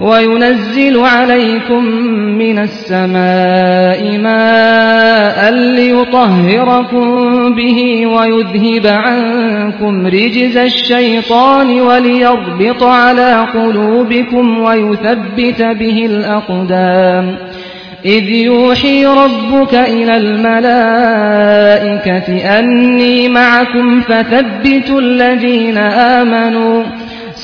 وينزل عليكم من السماء ماء ليطهركم به ويذهب عنكم رجز الشيطان وليربط على قلوبكم ويثبت به الأقدام. إذ يوحي ربك إلى الملائكة أني معكم فثبتوا الذين آمنوا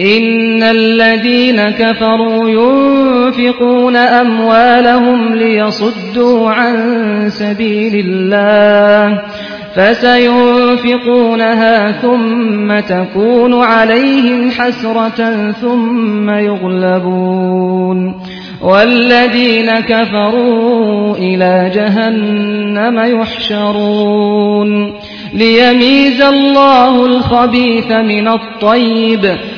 إن الذين كفروا ينفقون أموالهم ليصدوا عن سبيل الله فسينفقونها ثم تكون عليهم حسرة ثم يغلبون والذين كفروا إلى جهنم يحشرون ليميز الله الخبيث من الطيب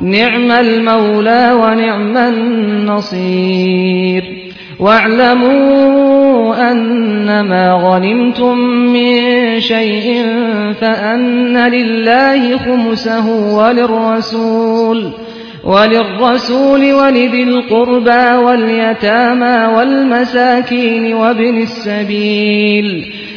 نعم المولى ونعم النصير. واعلموا أنما غنمتم من شيء فأن لله خمسه وللرسول وللرسول ولذي القربى واليتامى والمساكين وابن السبيل.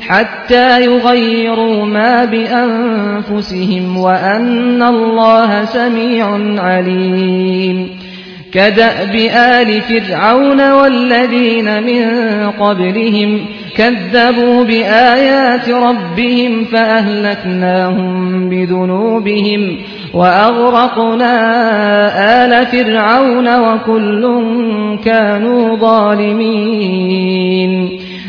حتى يغيروا ما بأنفسهم وأن الله سميع عليم. كدأب آل فرعون والذين من قبلهم كذبوا بآيات ربهم فأهلكناهم بذنوبهم وأغرقنا آل فرعون وكل كانوا ظالمين.